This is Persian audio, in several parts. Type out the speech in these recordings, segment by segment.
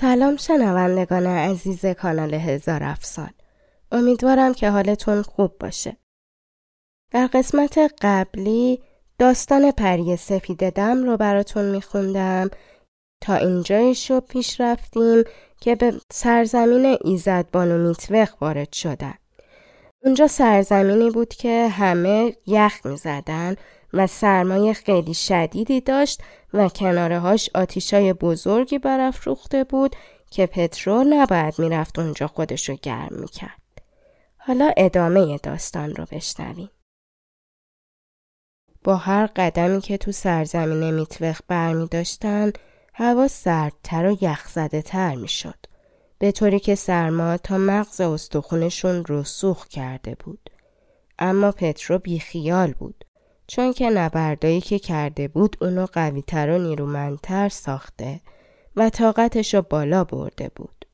سلام شنوندگان عزیز کانال هزار افسان. امیدوارم که حالتون خوب باشه. در قسمت قبلی داستان پری سفید دم رو براتون میخوندم. تا اینجایش رو پیش رفتیم که به سرزمین ایزد بانو میتوخ وارد شدن. اونجا سرزمینی بود که همه یخ می‌زدن. و سرمایه خیلی شدیدی داشت و کنارهاش آتیشای بزرگی برافروخته بود که پترو نباید می‌رفت اونجا خودشو گرم می‌کرد. حالا ادامه داستان رو بشنویم. با هر قدمی که تو سرزمین میتوخ برمی داشتن هوا سردتر و یخزده تر می شد. به طوری که سرما تا مغز استخونشون رو سوخ کرده بود. اما پترو بیخیال بود. چون که نبردایی که کرده بود اونو قویتر و نیرومندتر ساخته و طاقتش رو بالا برده بود.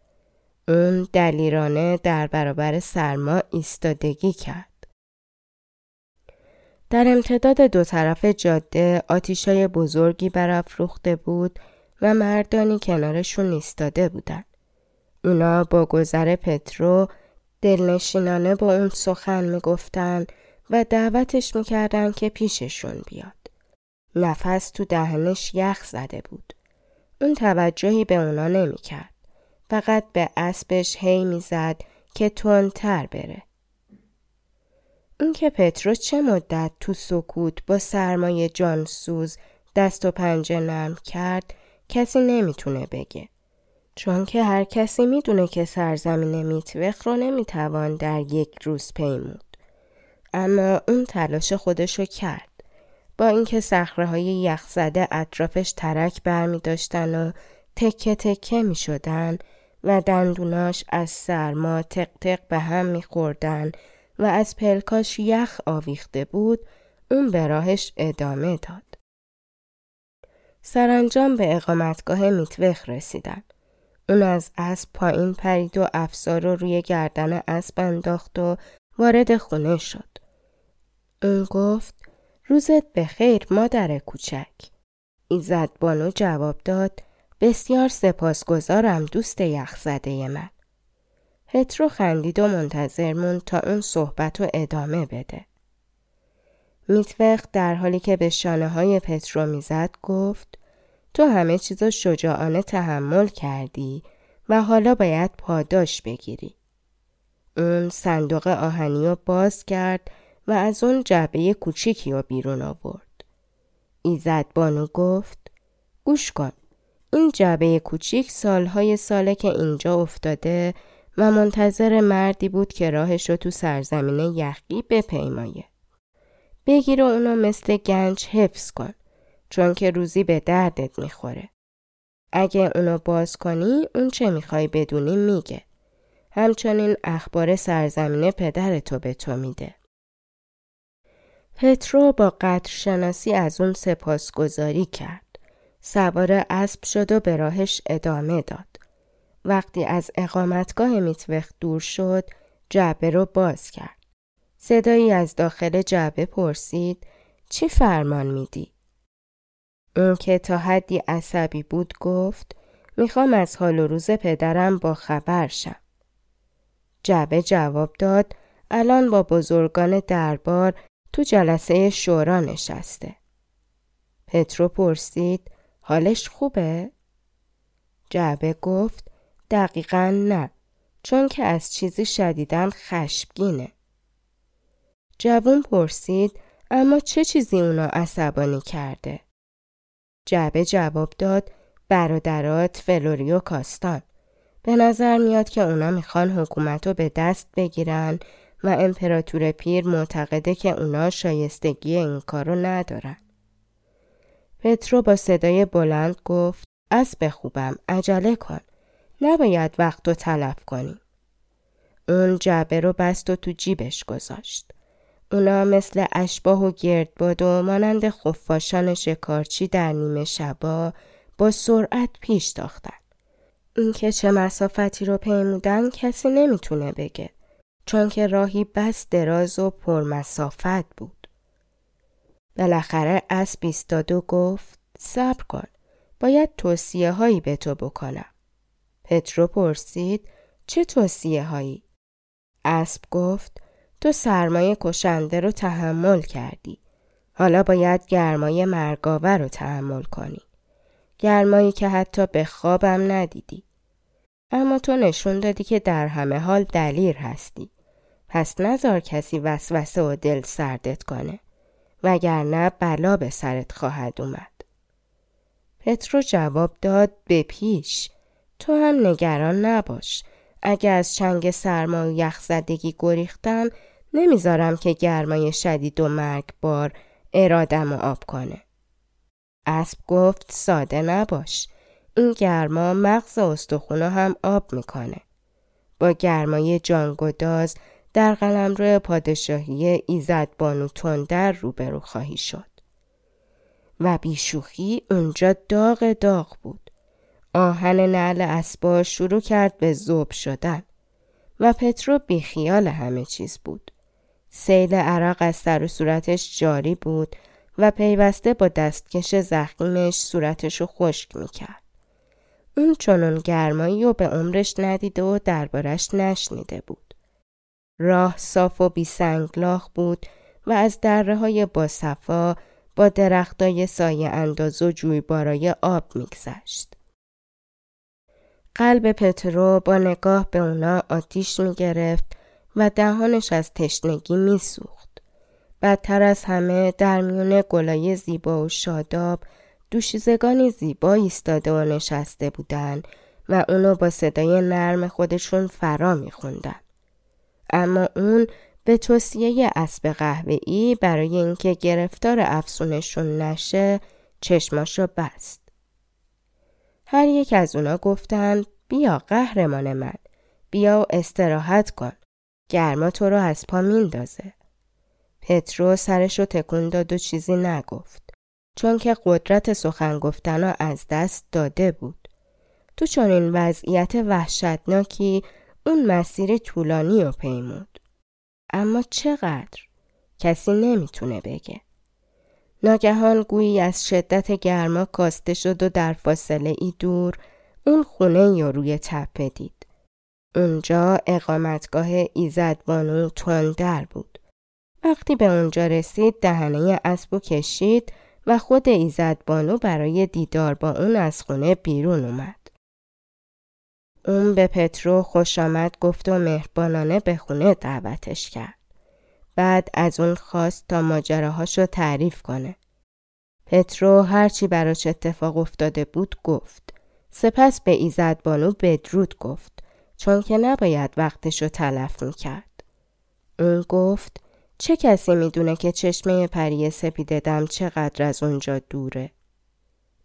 اون دلیرانه در برابر سرما ایستادگی کرد. در امتداد دو طرف جاده آتیشای بزرگی برافروخته بود و مردانی کنارشون ایستاده بودند. اونا با گذر پترو دلنشینانه با اون سخن می‌گفتند و دعوتش می‌کردن که پیششون بیاد. نفس تو دهنش یخ زده بود. اون توجهی به اونا نمی‌کرد. فقط به اسبش هی می‌زد که تندتر بره. اون که پتروس چه مدت تو سکوت با سرمایه جانسوز دست و پنجه نرم کرد کسی نمی‌تونه بگه. چون که هر کسی می‌دونه که سرزمین میتوخ رو نمی‌توان در یک روز پیمود. اما اون تلاش خودشو کرد. با اینکه صخره های یخزده اطرافش ترک برمی داشتن و تکه تکه می شدن و دندوناش از سرما تق تق به هم می خوردن و از پلکاش یخ آویخته بود اون به راهش ادامه داد. سرانجام به اقامتگاه میتوخ رسیدن. اون از اسب پایین پرید و افسار رو روی گردن اسب انداخت و وارد خونه شد. اون گفت روزت بخیر مادر کوچک. ایزد بانو جواب داد بسیار سپاسگزارم دوست یخزده من. پترو خندید و منتظر موند تا اون صحبت رو ادامه بده. میتوخ در حالی که به شانه های پترو می‌زد گفت تو همه چیزا شجاعانه تحمل کردی و حالا باید پاداش بگیری. اون صندوق آهنی رو باز کرد و از اون جعبه کوچیکی رو بیرون آورد. ایزد بانو گفت گوش کن این جعبه کوچیک سالهای ساله که اینجا افتاده و منتظر مردی بود که راهش رو تو سرزمین یخی بپیمایه. بگیر و اونو مثل گنج حفظ کن چون که روزی به دردت می‌خوره. اگه اونو باز کنی اون چه می‌خوای بدونی میگه. همچنین اخبار سرزمین پدر تو به تو میده. پترو با قدر شناسی از اون سپاسگزاری کرد. سوار اسب شد و به راهش ادامه داد. وقتی از اقامتگاه میتوخ دور شد، جعبه رو باز کرد. صدایی از داخل جعبه پرسید چی فرمان میدی؟ اون که تا حدی عصبی بود گفت می‌خوام از حال و روز پدرم با خبر شم. جعبه جواب داد الان با بزرگان دربار تو جلسه شورا نشسته. پترو پرسید حالش خوبه؟ جعبه گفت دقیقا نه چون که از چیزی شدیدن خشمگینه. جوون پرسید اما چه چیزی اونا عصبانی کرده؟ جعبه جواب داد برادرات فلوری و کاستان. به نظر میاد که اونا می‌خوان حکومت رو به دست بگیرن و امپراتور پیر معتقده که اونا شایستگی این کارو ندارن. پترو با صدای بلند گفت اسب خوبم عجله کن نباید وقت رو تلف کنی اون جعبه رو بست و تو جیبش گذاشت اونا مثل اشباه و گردباد و مانند خفاشان شکارچی در نیمه شبا با سرعت پیش تاختن. اینکه چه مسافتی رو پیمودن کسی نمی‌تونه بگه چون که راهی بس دراز و پرمسافت بود. بالاخره اسب ایستاد و گفت صبر کن باید توصیه هایی به تو بکنم. پترو پرسید چه توصیه هایی؟ اسب گفت تو سرمایه کشنده رو تحمل کردی. حالا باید گرمای مرگاور رو تحمل کنی. گرمایی که حتی به خوابم ندیدی. اما تو نشون دادی که در همه حال دلیر هستی. پس نزار کسی وسوسه و دل سردت کنه. وگرنه بلا به سرت خواهد اومد. پترو جواب داد به پیش. تو هم نگران نباش. اگه از چنگ سرما و یخزدگی گریختم نمی‌ذارم که گرمای شدید و مرگبار ارادم و آب کنه. اسب گفت ساده نباش. این گرما مغز استخونا هم آب می‌کنه. با گرمای جانگداز در قلم روی پادشاهی ایزد بانو تندر روبرو خواهی شد. و بیشوخی اونجا داغ داغ بود. آهن نعل اسبا شروع کرد به زوب شدن و پترو بیخیال همه چیز بود. سیل عرق از سر و صورتش جاری بود و پیوسته با دستکش زخیمش صورتش رو خشک می‌کرد. اون چنون گرمایی و به عمرش ندیده و دربارش نشنیده بود. راه صاف و بیسنگلاخ بود و از دره های باصفا با درختای سایه انداز و جویبارای آب میگذشت. قلب پترو با نگاه به اونا آتیش می گرفت و دهانش از تشنگی می سوخت. بدتر از همه در میون گلای زیبا و شاداب دوشیزگانی زیبا ایستاده و نشسته بودند و اونو با صدای نرم خودشون فرا میخوندن. اما اون به توصیه اسب قهوه‌ای برای اینکه گرفتار افسونشون نشه چشماشو بست. هر یک از اونا گفتند بیا قهرمان من بیا و استراحت کن گرما تو رو از پا میندازه پترو سرشو تکون داد و چیزی نگفت چون که قدرت سخن گفتن از دست داده بود تو چون این وضعیت وحشتناکی اون مسیر طولانی و پیمود اما چقدر کسی نمی‌تونه بگه ناگهان گویی از شدت گرما کاسته شد و در فاصله ای دور اون خونه یا روی تپه دید. اونجا اقامتگاه ایزدبانو تندر بود. وقتی به اونجا رسید دهنه اسب کشید و خود ایزدبانو برای دیدار با اون از خونه بیرون اومد. اون به پترو خوش آمد گفت و مهربانانه به خونه دعوتش کرد. بعد از اون خواست تا ماجراهاشو تعریف کنه. پترو هرچی براش اتفاق افتاده بود گفت. سپس به ایزد بانو بدرود گفت چون که نباید وقتشو تلف می‌کرد. اون گفت چه کسی می‌دونه که چشمه پری سپیددم چقدر از اونجا دوره؟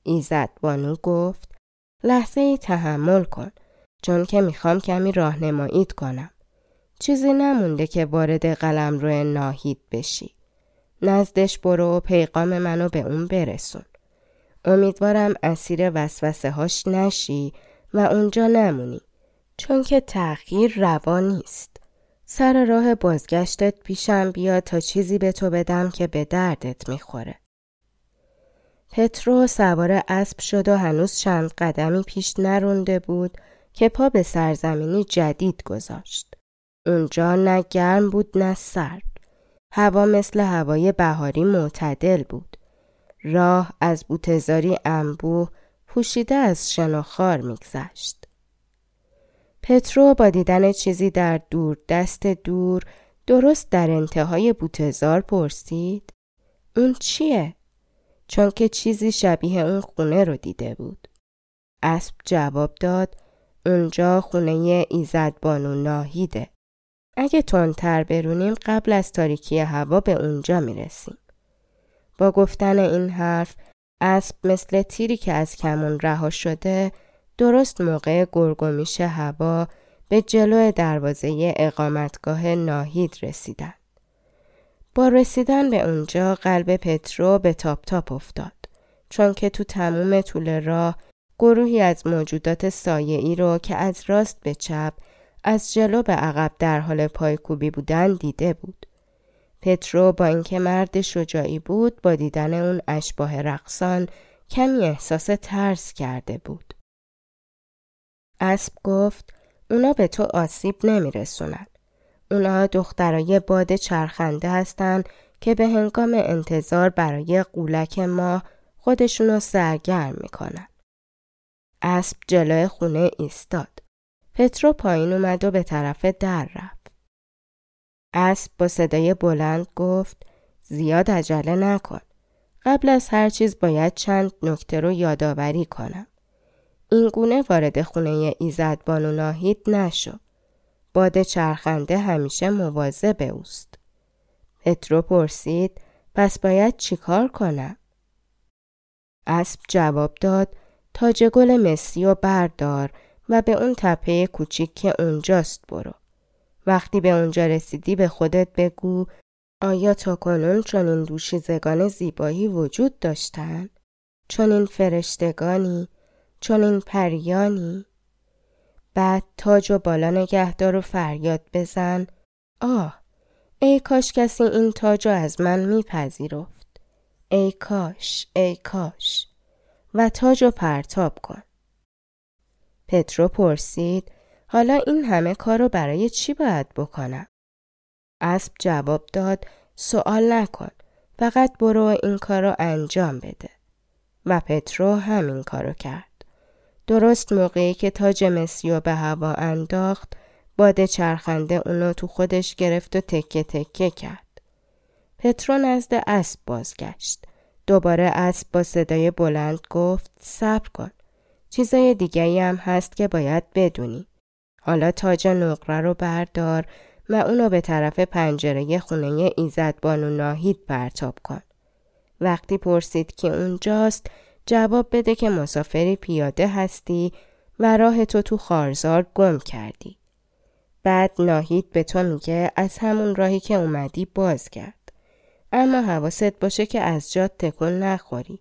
ایزد بانو گفت لحظه ای تحمل کن چون که می‌خوام کمی راهنماییت کنم. چیزی نمونده که وارد قلم روی ناهید بشی. نزدش برو و پیغام منو به اون برسون. امیدوارم اسیر وسوسه هاش نشی و اونجا نمونی. چون که تغییر روا نیست. سر راه بازگشتت پیشم بیا تا چیزی به تو بدم که به دردت می‌خوره. پترو سوار اسب شد و هنوز چند قدمی پیش نرونده بود که پا به سرزمینی جدید گذاشت. اونجا نه گرم بود نه سرد. هوا مثل هوای بهاری معتدل بود. راه از بوتزاری انبوه پوشیده از شناخار میگذشت. پترو با دیدن چیزی در دور دست دور درست در انتهای بوتزار پرسید اون چیه؟ چون که چیزی شبیه اون خونه رو دیده بود. اسب جواب داد اونجا خونه ایزد بانو ناهیده. اگه تندتر برونیم قبل از تاریکی هوا به اونجا می‌رسیم. با گفتن این حرف اسب مثل تیری که از کمون رها شده درست موقع گرگومیش هوا به جلو دروازه اقامتگاه ناهید رسیدن. با رسیدن به اونجا قلب پترو به تاپ تاپ افتاد چون که تو تموم طول راه گروهی از موجودات سایعی رو که از راست به چپ از جلو به عقب در حال پایکوبی بودن دیده بود. پترو با اینکه مرد شجاعی بود با دیدن اون اشباه رقصان کمی احساس ترس کرده بود. اسب گفت اونا به تو آسیب نمیرسونن. اونا دخترای باد چرخنده هستن که به هنگام انتظار برای قولک ما خودشونو سرگرم می‌کنن. اسب جلوی خونه ایستاد. پترو پایین اومد و به طرف در رفت. اسب با صدای بلند گفت زیاد عجله نکن. قبل از هر چیز باید چند نکته رو یادآوری کنم. این گونه وارد خونه ایزد بانو ناهید نشو. باد چرخنده همیشه مواظب اوست. پترو پرسید پس باید چیکار کنم؟ اسب جواب داد تاج گل مسی و بردار و به اون تپه کوچیک که اونجاست برو. وقتی به اونجا رسیدی به خودت بگو آیا تا کنون چنین دوشیزگان زیبایی وجود داشتن؟ چنین فرشتگانی؟ چنین پریانی؟ بعد تاج و بالا نگهدار و فریاد بزن آه ای کاش کسی این تاج از من میپذیرفت ای کاش ای کاش و تاج و پرتاب کن پترو پرسید حالا این همه کار رو برای چی باید بکنم؟ اسب جواب داد سوال نکن فقط برو این کار رو انجام بده و پترو همین کارو کرد. درست موقعی که تاج مسیو به هوا انداخت باد چرخنده اونو تو خودش گرفت و تکه تکه کرد. پترو نزد اسب بازگشت. دوباره اسب با صدای بلند گفت صبر کن. چیزای دیگه هم هست که باید بدونی. حالا تاج نقره رو بردار و اونو به طرف پنجره خونه ایزد بانو ناهید پرتاب کن. وقتی پرسید که اونجاست جواب بده که مسافری پیاده هستی و راه تو تو خارزار گم کردی. بعد ناهید به تو میگه از همون راهی که اومدی باز کرد. اما حواست باشه که از جات تکون نخوری.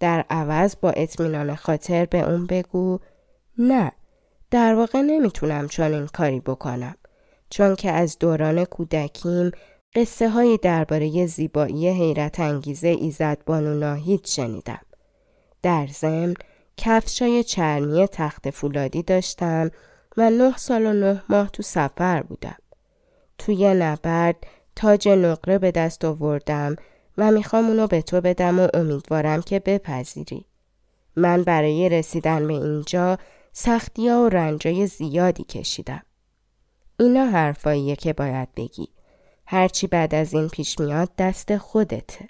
در عوض با اطمینان خاطر به اون بگو نه در واقع نمی‌تونم چون این کاری بکنم چون که از دوران کودکیم قصه هایی درباره زیبایی حیرت انگیزه ایزد بانو ناهید شنیدم. در ضمن کفشای چرمی تخت فولادی داشتم و نه سال و نه ماه تو سفر بودم. توی نبرد تاج نقره به دست آوردم و می‌خوام اونو به تو بدم و امیدوارم که بپذیری. من برای رسیدن به اینجا سختی و رنجای زیادی کشیدم. اینا حرفاییه که باید بگی. هرچی بعد از این پیش میاد دست خودته.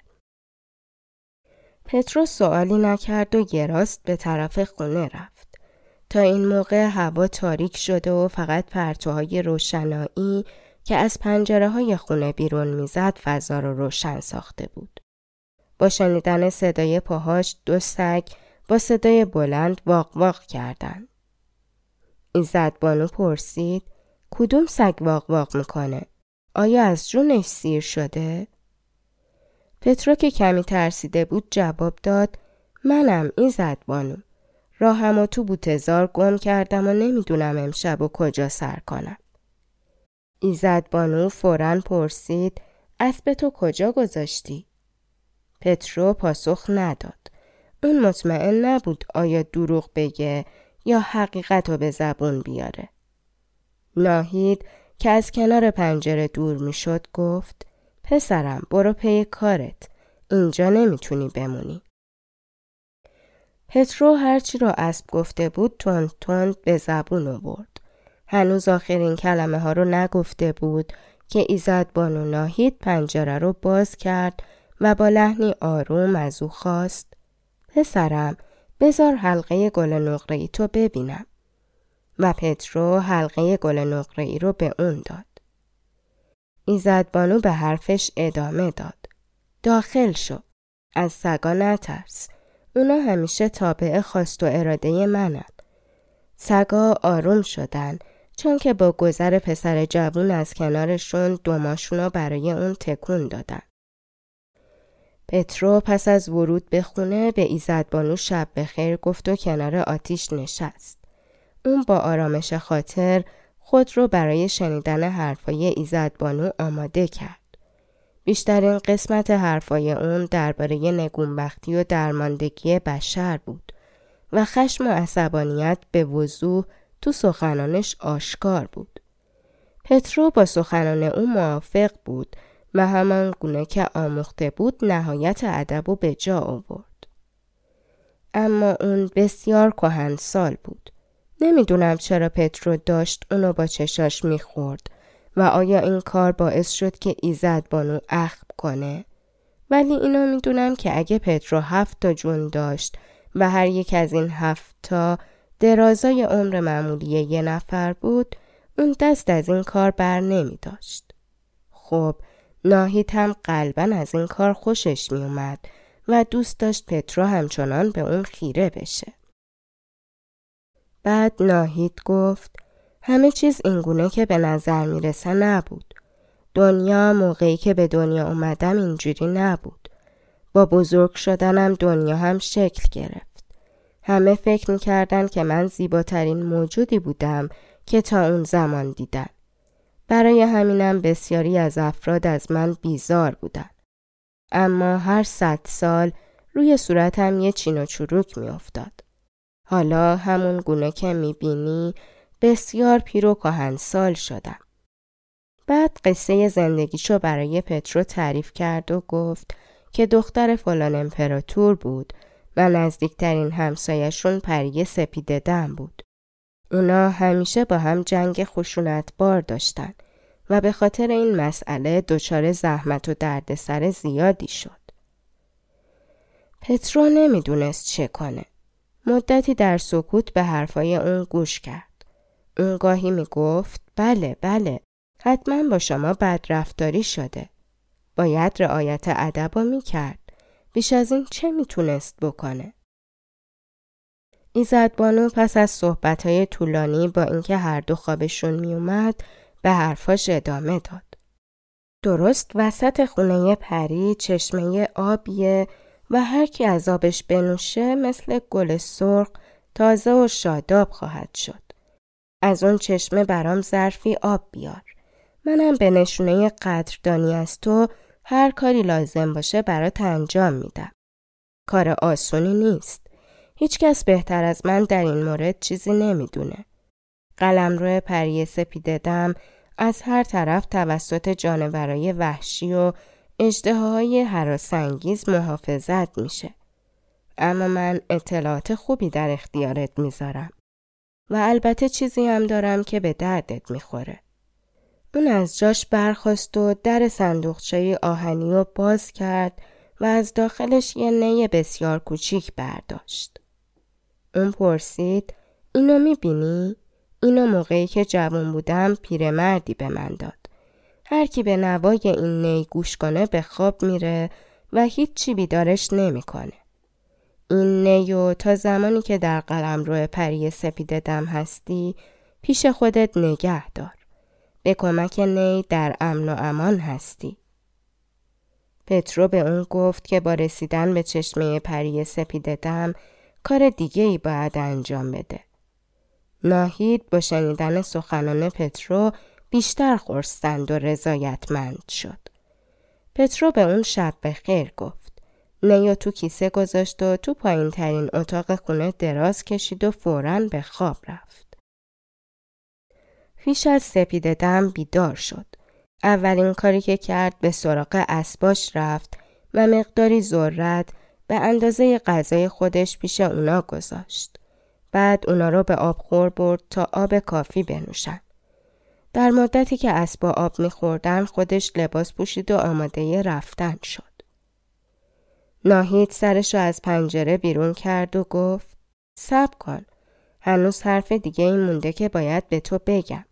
پترو سوالی نکرد و گراست به طرف خونه رفت. تا این موقع هوا تاریک شده و فقط پرتوهای روشنایی که از پنجره های خونه بیرون می‌زد فضا رو روشن ساخته بود. با شنیدن صدای پاهاش دو سگ با صدای بلند واق واق کردند. ایزد بانو پرسید کدوم سگ واق واق می‌کنه؟ آیا از جونش سیر شده؟ پترو که کمی ترسیده بود جواب داد منم ایزد بانو. راهم و تو بوتزار گم کردم و نمی‌دونم امشب و کجا سر کنم. ایزد بانو فورا پرسید اسب تو کجا گذاشتی؟ پترو پاسخ نداد. اون مطمئن نبود آیا دروغ بگه یا حقیقت رو به زبون بیاره. ناهید که از کنار پنجره دور می‌شد گفت پسرم برو پی کارت اینجا نمی‌تونی بمونی. پترو هرچی را اسب گفته بود تند تند به زبون آورد. هنوز آخرین کلمه ها رو نگفته بود که ایزد بانو ناهید پنجره رو باز کرد و با لحنی آروم از او خواست پسرم بزار حلقه گل نقره ای تو ببینم و پترو حلقه گل نقره ای رو به اون داد. ایزد بانو به حرفش ادامه داد. داخل شو. از سگا نترس. اونا همیشه تابع خواست و اراده منن. سگا آروم شدن چون که با گذر پسر جوون از کنارشون دوماشون برای اون تکون دادن. پترو پس از ورود به خونه به ایزدبانو شب بخیر گفت و کنار آتیش نشست. اون با آرامش خاطر خود رو برای شنیدن حرفای ایزدبانو آماده کرد. بیشترین قسمت حرفای اون درباره نگونبختی و درماندگی بشر بود و خشم و عصبانیت به وضوح تو سخنانش آشکار بود. پترو با سخنان او موافق بود و همان گونه که آموخته بود نهایت ادب و به جا آورد. اما اون بسیار کهن سال بود. نمی‌دونم چرا پترو داشت اونو با چشاش می‌خورد و آیا این کار باعث شد که ایزد بانو اخم کنه؟ ولی اینو می‌دونم که اگه پترو هفت تا جون داشت و هر یک از این هفت تا درازای عمر معمولی یه نفر بود اون دست از این کار بر نمی داشت. خب ناهید هم قلبا از این کار خوشش می اومد و دوست داشت پترو همچنان به اون خیره بشه. بعد ناهید گفت همه چیز اینگونه که به نظر می‌رسه نبود. دنیا موقعی که به دنیا اومدم اینجوری نبود. با بزرگ شدنم دنیا هم شکل گرفت. همه فکر می‌کردن که من زیباترین موجودی بودم که تا اون زمان دیدن. برای همینم بسیاری از افراد از من بیزار بودن. اما هر صد سال روی صورتم یه چین و چروک میافتاد. حالا همون گونه که می‌بینی بسیار پیر و سال شدم. بعد قصه زندگیشو برای پترو تعریف کرد و گفت که دختر فلان امپراتور بود و نزدیکترین همسایشون پری سپیده دم بود. اونا همیشه با هم جنگ خشونت بار داشتن و به خاطر این مسئله دچار زحمت و دردسر زیادی شد. پترو نمی‌دونست چه کنه. مدتی در سکوت به حرفای اون گوش کرد. اون گاهی می گفت بله بله حتما با شما بدرفتاری شده. باید رعایت ادب می کرد. بیش از این چه می‌تونست بکنه؟ ایزد بانو پس از صحبتهای طولانی با اینکه هر دو خوابشون میومد به حرفاش ادامه داد. درست وسط خونه پری چشمه آبیه و هر کی از آبش بنوشه مثل گل سرخ تازه و شاداب خواهد شد. از اون چشمه برام ظرفی آب بیار. منم به نشونه قدردانی از تو هر کاری لازم باشه برات انجام میدم. کار آسونی نیست. هیچکس بهتر از من در این مورد چیزی نمی‌دونه. قلم روی پری سپیددم از هر طرف توسط جانورای وحشی و اجدهاهای حراسنگیز محافظت میشه. اما من اطلاعات خوبی در اختیارت می‌ذارم. و البته چیزی هم دارم که به دردت می‌خوره. اون از جاش برخواست و در صندوقچه آهنی رو باز کرد و از داخلش یه نی بسیار کوچیک برداشت. اون پرسید اینو می‌بینی؟ اینو موقعی که جوان بودم پیرمردی به من داد. هر کی به نوای این نی گوش کنه به خواب میره و هیچی بیدارش نمی‌کنه. این نیو تا زمانی که در قلم روی پری سپیده دم هستی پیش خودت نگه دار. به کمک نی در امن و امان هستی. پترو به اون گفت که با رسیدن به چشمه پری سپیده دم کار دیگه ای باید انجام بده. ناهید با شنیدن سخنان پترو بیشتر خورستند و رضایتمند شد. پترو به اون شب به خیر گفت. نیو تو کیسه گذاشت و تو پایین ترین اتاق خونه دراز کشید و فوراً به خواب رفت. پیش از سپید دم بیدار شد. اولین کاری که کرد به سراغ اسباش رفت و مقداری ذرت به اندازه غذای خودش پیش اونا گذاشت. بعد اونا رو به آب خور برد تا آب کافی بنوشن. در مدتی که اسبا آب میخوردن خودش لباس پوشید و آماده رفتن شد. ناهید سرش رو از پنجره بیرون کرد و گفت سب کن. هنوز حرف دیگه این مونده که باید به تو بگم.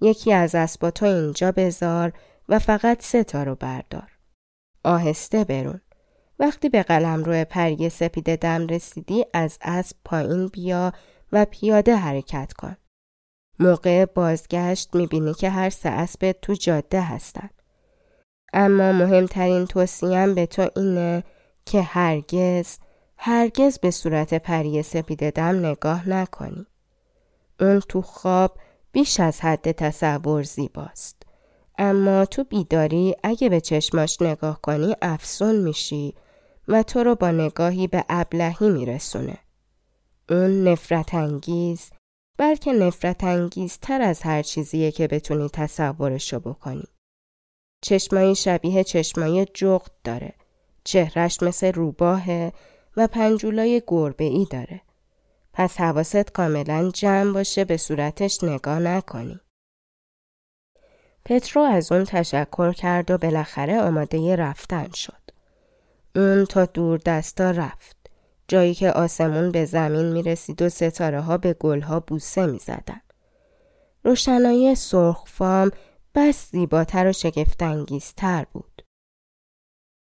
یکی از اسبا تو اینجا بذار و فقط سه تا رو بردار. آهسته برون. وقتی به قلم روی پری سپید دم رسیدی از اسب پایین بیا و پیاده حرکت کن. موقع بازگشت می‌بینی که هر سه اسب تو جاده هستن. اما مهمترین توصیم به تو اینه که هرگز هرگز به صورت پری سپید دم نگاه نکنی. اون تو خواب بیش از حد تصور زیباست. اما تو بیداری اگه به چشماش نگاه کنی افسون میشی و تو رو با نگاهی به ابلهی میرسونه. اون نفرت انگیز بلکه نفرت انگیز تر از هر چیزیه که بتونی تصورشو بکنی. چشمایی شبیه چشمای جغد داره. چهرش مثل روباهه و پنجولای گربه ای داره. پس حواست کاملا جمع باشه به صورتش نگاه نکنی. پترو از اون تشکر کرد و بالاخره آماده رفتن شد. اون تا دور دستا رفت. جایی که آسمون به زمین می رسید و ستاره ها به گلها بوسه می زدن. روشنایی سرخ فام بس زیباتر و شگفتانگیزتر بود.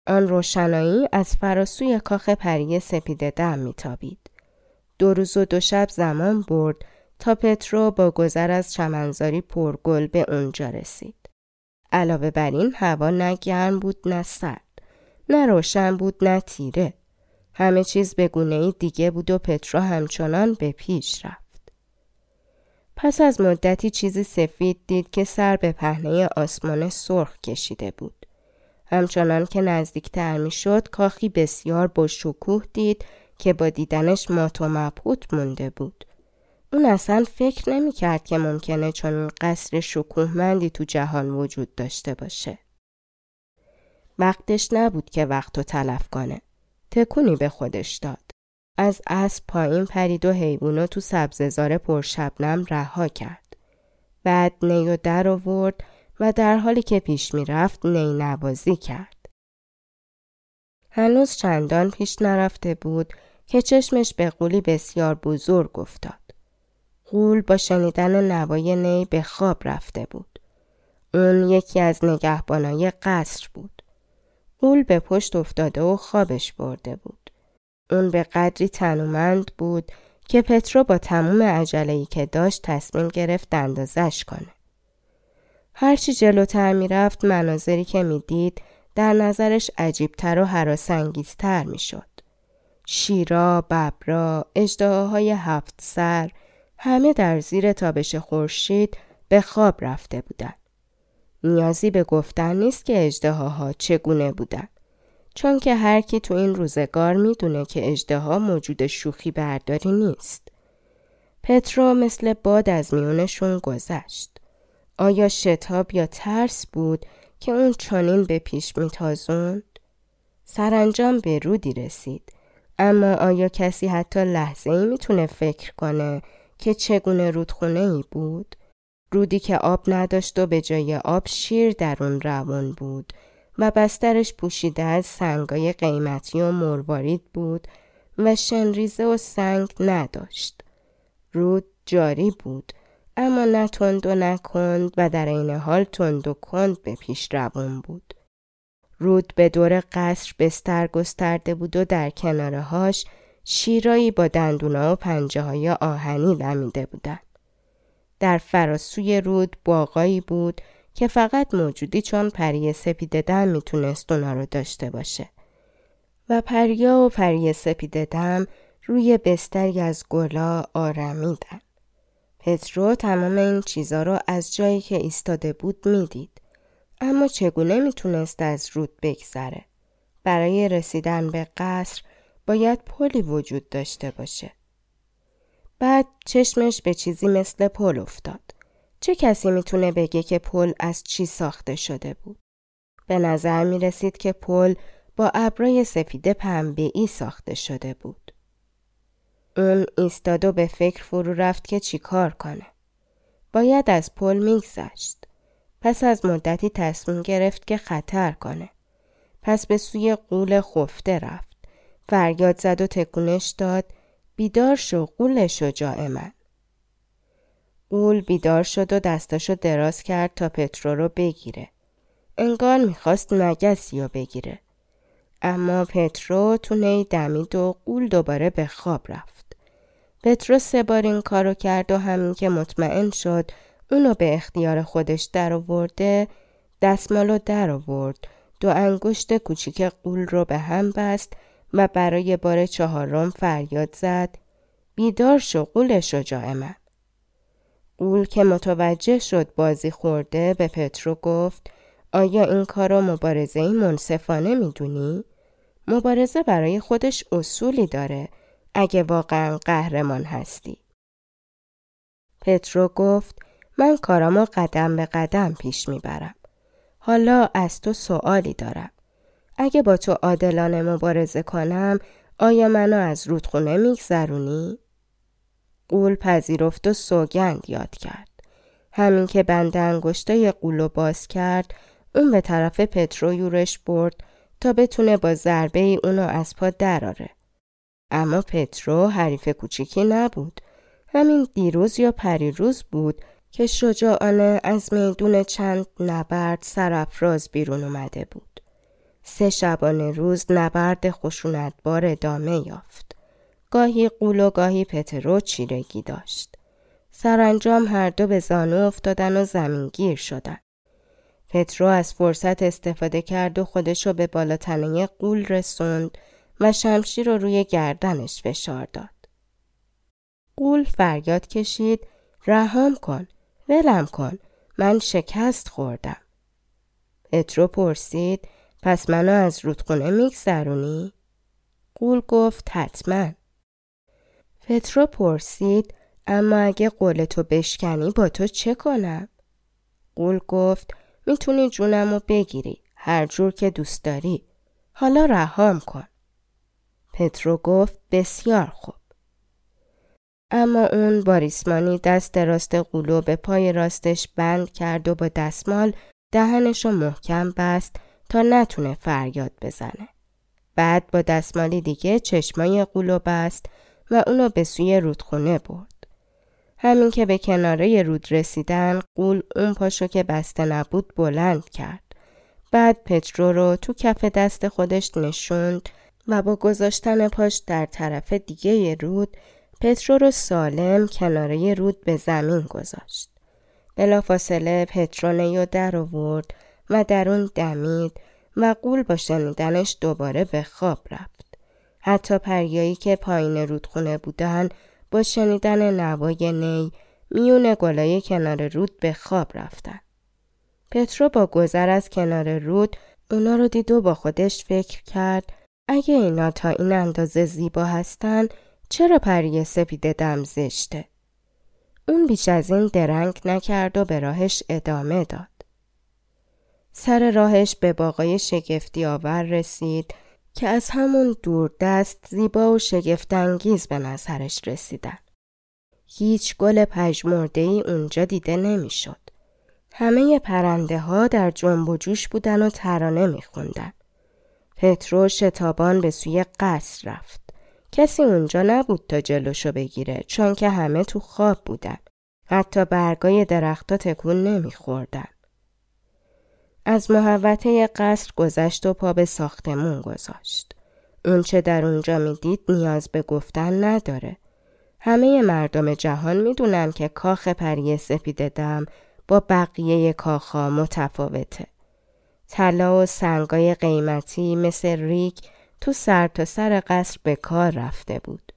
آن روشنایی از فراسوی کاخ پری سپید دم میتابید. دو روز و دو شب زمان برد تا پترو با گذر از چمنزاری پرگل به اونجا رسید. علاوه بر این هوا نه گرم بود نه سرد. نه روشن بود نه تیره. همه چیز به گونه دیگه بود و پترو همچنان به پیش رفت. پس از مدتی چیزی سفید دید که سر به پهنه آسمان سرخ کشیده بود. همچنان که نزدیکتر می شد کاخی بسیار با شکوه دید که با دیدنش مات و مبهوت مونده بود. اون اصلا فکر نمی کرد که ممکنه چون قصر شکوهمندی تو جهان وجود داشته باشه. وقتش نبود که وقتو تلف کنه. تکونی به خودش داد. از اسب پایین پرید و حیوانو تو سبززار پرشبنم رها کرد. بعد نیو در آورد و در حالی که پیش می‌رفت نی نوازی کرد. هنوز چندان پیش نرفته بود که چشمش به قولی بسیار بزرگ افتاد. قول با شنیدن نوای نی به خواب رفته بود. اون یکی از نگهبانای قصر بود. قول به پشت افتاده و خوابش برده بود. اون به قدری تنومند بود که پترو با تموم عجله‌ای که داشت تصمیم گرفت اندازش کنه. هرچی جلوتر می‌رفت مناظری که می‌دید در نظرش عجیبتر و حراسانگیزتر می‌شد. شیرا، ببرا، اجدهاهای هفت سر، همه در زیر تابش خورشید به خواب رفته بودند. نیازی به گفتن نیست که اجدهاها چگونه بودند. چون که هر کی تو این روزگار می‌دونه که اجدها موجود شوخی برداری نیست. پترو مثل باد از میونشون گذشت. آیا شتاب یا ترس بود که اون چنین به پیش میتازوند؟ سرانجام به رودی رسید. اما آیا کسی حتی لحظه ای می‌تونه فکر کنه که چگونه رودخونه ای بود؟ رودی که آب نداشت و به جای آب شیر در اون روان بود و بسترش پوشیده از سنگای قیمتی و مروارید بود و شنریزه و سنگ نداشت. رود جاری بود اما نه تند و نه کند و در این حال تند و کند به پیش روان بود. رود به دور قصر بستر گسترده بود و در کنارهاش شیرایی با دندونا و پنجه های آهنی لمیده بودند. در فراسوی رود باغایی بود که فقط موجودی چون پری سپید دم می‌تونست اونا رو داشته باشه. و پریا و پری سپید دم روی بستری از گلا آرمیدن. پترو تمام این چیزا رو از جایی که ایستاده بود می‌دید. اما چگونه می‌تونست از رود بگذره؟ برای رسیدن به قصر باید پلی وجود داشته باشه. بعد چشمش به چیزی مثل پل افتاد. چه کسی می‌تونه بگه که پل از چی ساخته شده بود؟ به نظر می رسید که پل با ابرای سفید پنبه ای ساخته شده بود. اون ایستاد و به فکر فرو رفت که چیکار کنه. باید از پل میگذشت. پس از مدتی تصمیم گرفت که خطر کنه. پس به سوی قول خفته رفت. فریاد زد و تکونش داد بیدار شو قول شجاع من. قول بیدار شد و دستاشو دراز کرد تا پترو رو بگیره. انگار می‌خواست مگسی رو بگیره. اما پترو تو نی دمید و قول دوباره به خواب رفت. پترو سه بار این کارو کرد و همین که مطمئن شد اونو به اختیار خودش در آورده دستمالو در آورد دو انگشت کوچیک قول رو به هم بست و برای بار چهارم فریاد زد. بیدار شو قول شجاع من قول که متوجه شد بازی خورده به پترو گفت آیا این کار را مبارزه منصفانه می‌دونی؟ مبارزه برای خودش اصولی داره. اگه واقعا قهرمان هستی. پترو گفت من کارامو قدم به قدم پیش می‌برم. حالا از تو سوالی دارم. اگه با تو عادلانه مبارزه کنم آیا منو از رودخونه میگذرونی؟ قول پذیرفت و سوگند یاد کرد. همین که بند انگشتای قولو باز کرد اون به طرف پترو یورش برد تا بتونه با ضربه ای اونو از پا دراره. اما پترو حریف کوچیکی نبود. همین دیروز یا پریروز بود که شجاعانه از میدون چند نبرد سرافراز بیرون اومده بود. سه شبانه روز نبرد خشونتبار ادامه یافت. گاهی قول و گاهی پترو چیرگی داشت. سرانجام هر دو به زانو افتادن و زمینگیر شدن. پترو از فرصت استفاده کرد و خودشو به بالاتنه قول رسوند و شمشیر رو روی گردنش فشار داد. قول فریاد کشید رهام کن ولم کن من شکست خوردم. پترو پرسید پس منو از رودخونه میگذرونی؟ قول گفت حتما. پترو پرسید اما اگه قول تو بشکنی با تو چه کنم؟ قول گفت می‌تونی جونم رو بگیری هر جور که دوست داری. حالا رهام کن. پترو گفت بسیار خوب. اما اون باریسمانی دست راست قولو به پای راستش بند کرد و با دستمال دهنش رو محکم بست تا نتونه فریاد بزنه. بعد با دستمالی دیگه چشمای قولو بست و اونو به سوی رودخونه برد. همین که به کناره رود رسیدن قول اون پاشو که بسته نبود بلند کرد. بعد پترو رو تو کف دست خودش نشوند و با گذاشتن پاش در طرف دیگه رود پترو رو سالم کناره رود به زمین گذاشت. بلافاصله پترو نیو در آورد و در اون دمید و قول با شنیدنش دوباره به خواب رفت. حتی پریایی که پایین رودخونه بودن با شنیدن نوای نی میون گلای کنار رود به خواب رفتن. پترو با گذر از کنار رود اونا رو دید و با خودش فکر کرد اگه اینا تا این اندازه زیبا هستن چرا پری سپید دم زشته؟ اون بیش از این درنگ نکرد و به راهش ادامه داد. سر راهش به باقای شگفتی آور رسید که از همون دور دست زیبا و شگفتانگیز به نظرش رسیدن. هیچ گل پژمرده ای اونجا دیده نمی‌شد. همه پرنده ها در جنب و جوش بودن و ترانه میخوندن. پترو شتابان به سوی قصر رفت. کسی اونجا نبود تا جلوشو بگیره چون که همه تو خواب بودن. حتی برگای درختها تکون نمیخوردن. از محوطه قصر گذشت و پا به ساختمون گذاشت. اونچه در اونجا می‌دید نیاز به گفتن نداره. همه مردم جهان می‌دونن که کاخ پری سپید دم با بقیه کاخا متفاوته. طلا و سنگای قیمتی مثل ریک تو سر تا سر قصر به کار رفته بود.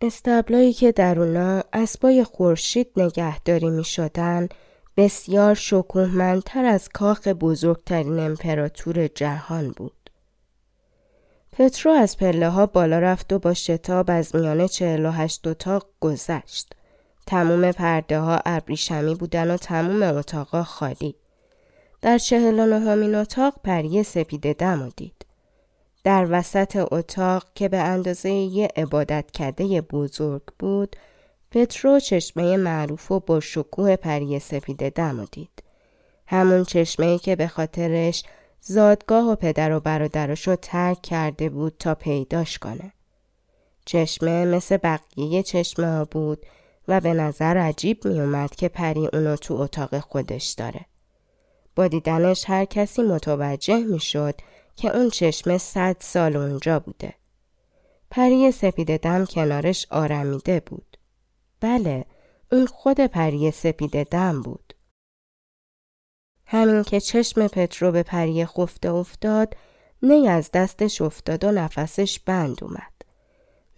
استبلایی که در اونا اسبای خورشید نگهداری می شدن بسیار شکوهمندتر از کاخ بزرگترین امپراتور جهان بود. پترو از پله ها بالا رفت و با شتاب از میان چهل و هشت اتاق گذشت. تموم پرده ها ابریشمی بودن و تموم اتاقا خالی. در چهل و نهمین اتاق پری سپیده دم دید. در وسط اتاق که به اندازه یه عبادت کده بزرگ بود، پترو چشمه معروف و با شکوه پری سپیده دم دید. همون چشمه که به خاطرش زادگاه و پدر و برادرش رو ترک کرده بود تا پیداش کنه. چشمه مثل بقیه چشمه ها بود و به نظر عجیب می اومد که پری اونو تو اتاق خودش داره. با دیدنش هر کسی متوجه می شد که اون چشمه صد سال اونجا بوده. پری سپید دم کنارش آرمیده بود. بله، اون خود پری سپید دم بود. همین که چشم پترو به پری خفته افتاد، نی از دستش افتاد و نفسش بند اومد.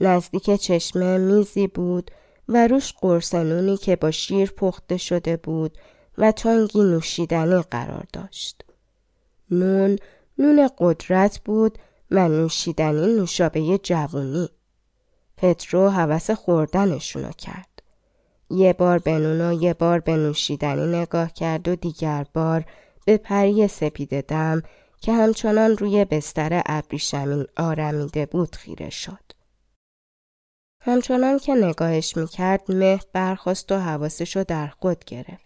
نزدیک چشمه میزی بود و روش قرصنونی که با شیر پخته شده بود و تانگی نوشیدنی قرار داشت. نون نون قدرت بود و نوشیدنی نوشابه جوونی. پترو حوس خوردنشونو کرد. یه بار به نون و یه بار به نوشیدنی نگاه کرد و دیگر بار به پری سپید دم که همچنان روی بستر ابریشمین آرمیده بود خیره شد. همچنان که نگاهش می‌کرد مه برخواست و حواسش رو در خود گرفت.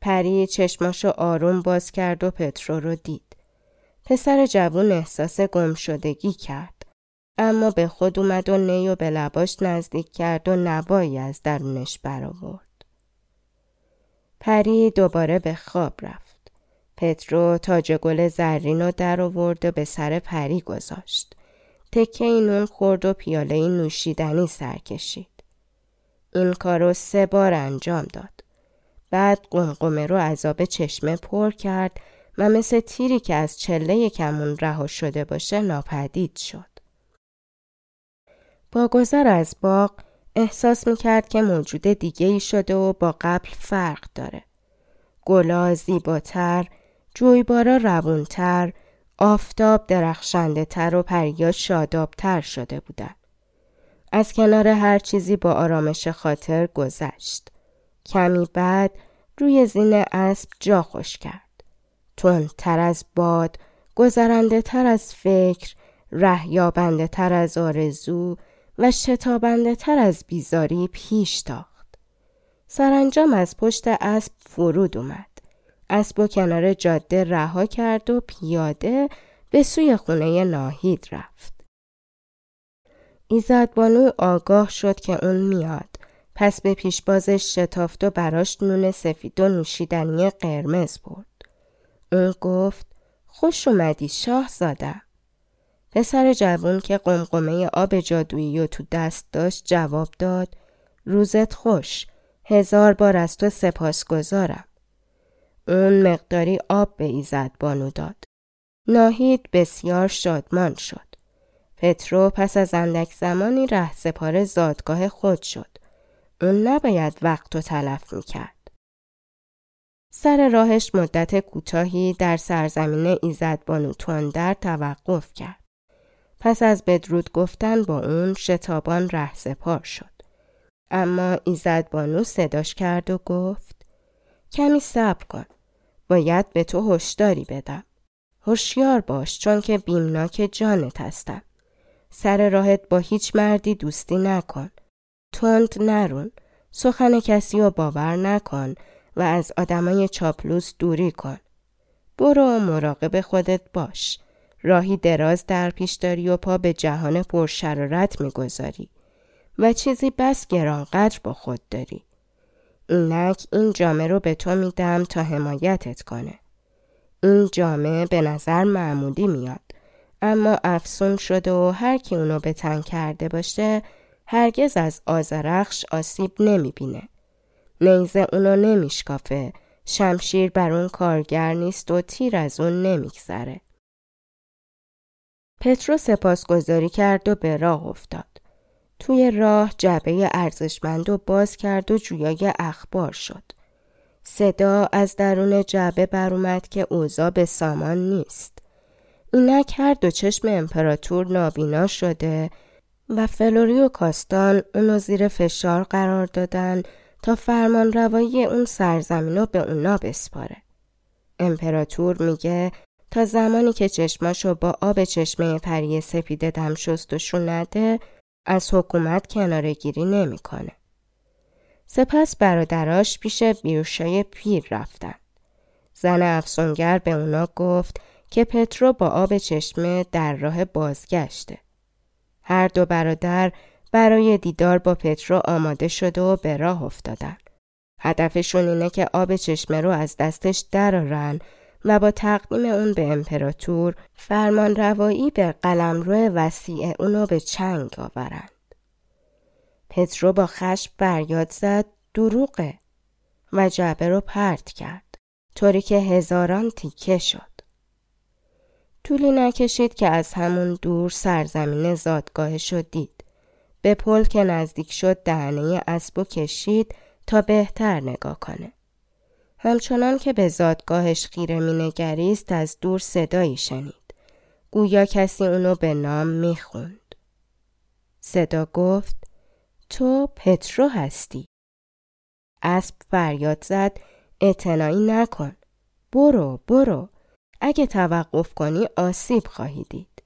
پری چشماشو آروم باز کرد و پترو رو دید. پسر جوون احساس گم شدگی کرد. اما به خود اومد و نی و به لباش نزدیک کرد و نوایی از درونش برآورد. پری دوباره به خواب رفت. پترو تاج گل زرین رو در آورد و به سر پری گذاشت. تکه نون خورد و پیاله نوشیدنی سر کشید. این کارو سه بار انجام داد. بعد قمقمه رو عذاب چشمه پر کرد و مثل تیری که از چله کمون رها شده باشه ناپدید شد. با گذر از باغ احساس می‌کرد که موجود دیگه ای شده و با قبل فرق داره. گلا زیباتر، جویبارا روونتر، آفتاب درخشنده تر و پریا شادابتر شده بودن. از کنار هر چیزی با آرامش خاطر گذشت. کمی بعد روی زین اسب جا خوش کرد. تر از باد، گذرنده تر از فکر، رهیابنده تر از آرزو و شتابنده تر از بیزاری پیش تاخت. سرانجام از پشت اسب فرود اومد. اسب و کنار جاده رها کرد و پیاده به سوی خونه ناهید رفت. ایزد بانو آگاه شد که اون میاد. پس به پیشبازش شتافت و براش نون سفید و نوشیدنی قرمز برد. اون گفت خوش اومدی شاه زادم. پسر جوون که قمقمه آب جادویی و تو دست داشت جواب داد روزت خوش هزار بار از تو سپاس گذارم. اون مقداری آب به ایزد بانو داد. ناهید بسیار شادمان شد. پترو پس از اندک زمانی ره سپار زادگاه خود شد. نباید وقت و تلف می کرد. سر راهش مدت کوتاهی در سرزمین ایزد بانو تندر توقف کرد. پس از بدرود گفتن با اون شتابان ره سپار شد. اما ایزد بانو صداش کرد و گفت کمی صبر کن. باید به تو هشداری بدم. هوشیار باش چون که بیمناک جانت هستم. سر راهت با هیچ مردی دوستی نکن. تند نرون. سخن کسی رو باور نکن و از آدمای چاپلوس دوری کن. برو مراقب خودت باش. راهی دراز در پیش داری و پا به جهان پرشرارت می‌گذاری و چیزی بس گرانقدر با خود داری. اینک این جامعه رو به تو میدم تا حمایتت کنه. این جامعه به نظر معمولی میاد. اما افسون شده و هر کی اونو به تن کرده باشه هرگز از آزرخش آسیب نمی‌بینه. نیزه اونو نمیشکافه. شمشیر بر اون کارگر نیست و تیر از اون نمیگذره. پترو سپاسگزاری کرد و به راه افتاد. توی راه جعبه ارزشمند و باز کرد و جویای اخبار شد. صدا از درون جعبه برومد که اوضاع به سامان نیست. اینک هر دو چشم امپراتور نابینا شده و فلوری و کاستان اونو زیر فشار قرار دادن تا فرمان روایی اون سرزمین رو به اونا بسپاره. امپراتور میگه تا زمانی که چشماشو با آب چشمه پری سپیده دم شستشون نده از حکومت کنارگیری نمی‌کنه. سپس برادراش پیش بیوشای پیر رفتن. زن افسونگر به اونا گفت که پترو با آب چشمه در راه بازگشته. هر دو برادر برای دیدار با پترو آماده شده و به راه افتادن. هدفشون اینه که آب چشمه رو از دستش درارن و با تقدیم اون به امپراتور فرمان روایی به قلمرو وسیع اونو به چنگ آورند. پترو با خشم فریاد زد دروغه و جعبه رو پرت کرد طوری که هزاران تیکه شد. طولی نکشید که از همون دور سرزمین زادگاهش رو دید. به پل که نزدیک شد دهنه اسب و کشید تا بهتر نگاه کنه. همچنان که به زادگاهش خیره مینگریست از دور صدایی شنید. گویا کسی اونو به نام می‌خوند. صدا گفت تو پترو هستی. اسب فریاد زد اعتنایی نکن. برو برو. اگه توقف کنی آسیب خواهی دید.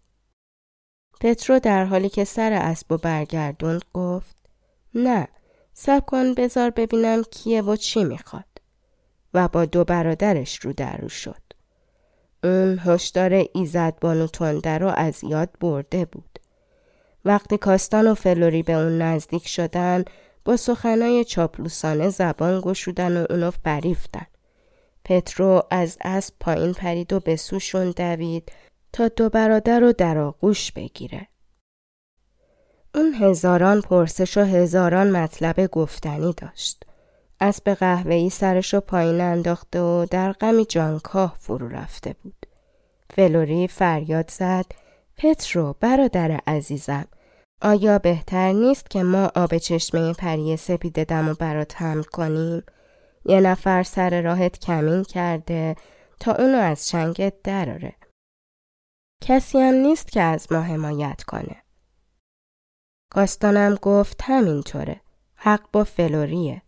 پترو در حالی که سر اسب و برگردوند گفت نه سب کن بذار ببینم کیه و چی می‌خواد. و با دو برادرش رو در رو شد. اون هشدار ایزد بانو تنده رو از یاد برده بود. وقتی کاستان و فلوری به اون نزدیک شدن با سخنای چاپلوسانه زبان گشودن و اونو فریفتن. پترو از اسب پایین پرید و به سوشون دوید تا دو برادر رو در آغوش بگیره. اون هزاران پرسش و هزاران مطلب گفتنی داشت. اسب قهوه‌ای سرشو پایین انداخته و در غمی جانکاه فرو رفته بود. فلوری فریاد زد پترو برادر عزیزم آیا بهتر نیست که ما آب چشمه پری سپید دم و برات حمل کنیم؟ یه نفر سر راهت کمین کرده تا اونو از چنگت دراره. کسی هم نیست که از ما حمایت کنه. کاستانم گفت همینطوره. حق با فلوریه.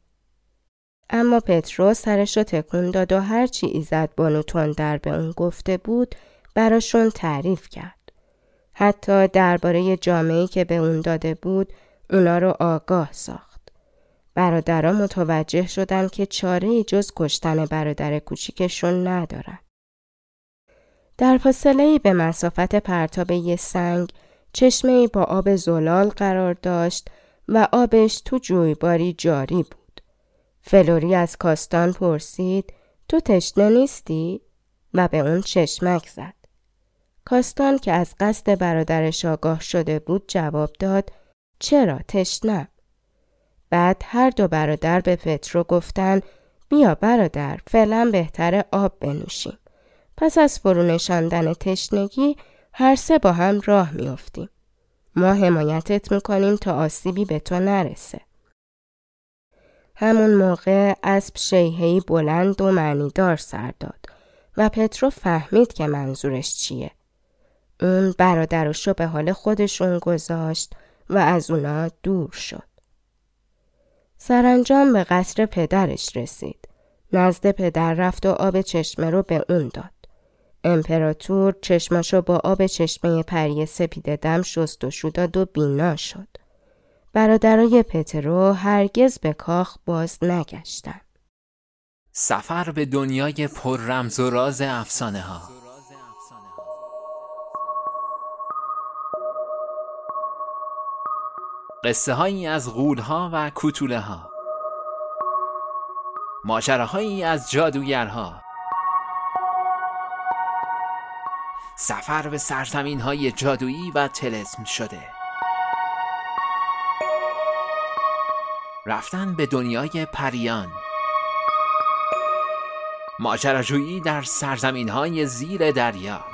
اما پترو سرش رو تکون داد و هرچی ایزد بانو در به اون گفته بود براشون تعریف کرد. حتی درباره جامعه که به اون داده بود اونا رو آگاه ساخت. برادرها متوجه شدن که چاره جز کشتن برادر کوچیکشون ندارن. در فاصله به مسافت پرتاب یه سنگ چشمه با آب زلال قرار داشت و آبش تو جویباری جاری بود. فلوری از کاستان پرسید تو تشنه نیستی؟ و به اون چشمک زد. کاستان که از قصد برادرش آگاه شده بود جواب داد چرا تشنم؟ بعد هر دو برادر به پترو گفتن بیا برادر فعلا بهتر آب بنوشیم. پس از فرو نشاندن تشنگی هر سه با هم راه میافتیم. ما حمایتت می‌کنیم تا آسیبی به تو نرسه. همون موقع اسب شیهی بلند و معنیدار سر داد و پترو فهمید که منظورش چیه. اون برادرش رو به حال خودشون گذاشت و از اونا دور شد. سرانجام به قصر پدرش رسید. نزد پدر رفت و آب چشمه رو به اون داد. امپراتور چشمشو با آب چشمه پری سپید دم شست و شداد و بینا شد. برادرای پترو هرگز به کاخ باز نگشتن. سفر به دنیای پر رمز و راز افسانه ها قصه هایی از غول ها و کوتوله ها ماجراهایی از جادوگرها. سفر به سرزمین های جادویی و تلسم شده. رفتن به دنیای پریان. ماجراجویی در سرزمین های زیر دریا.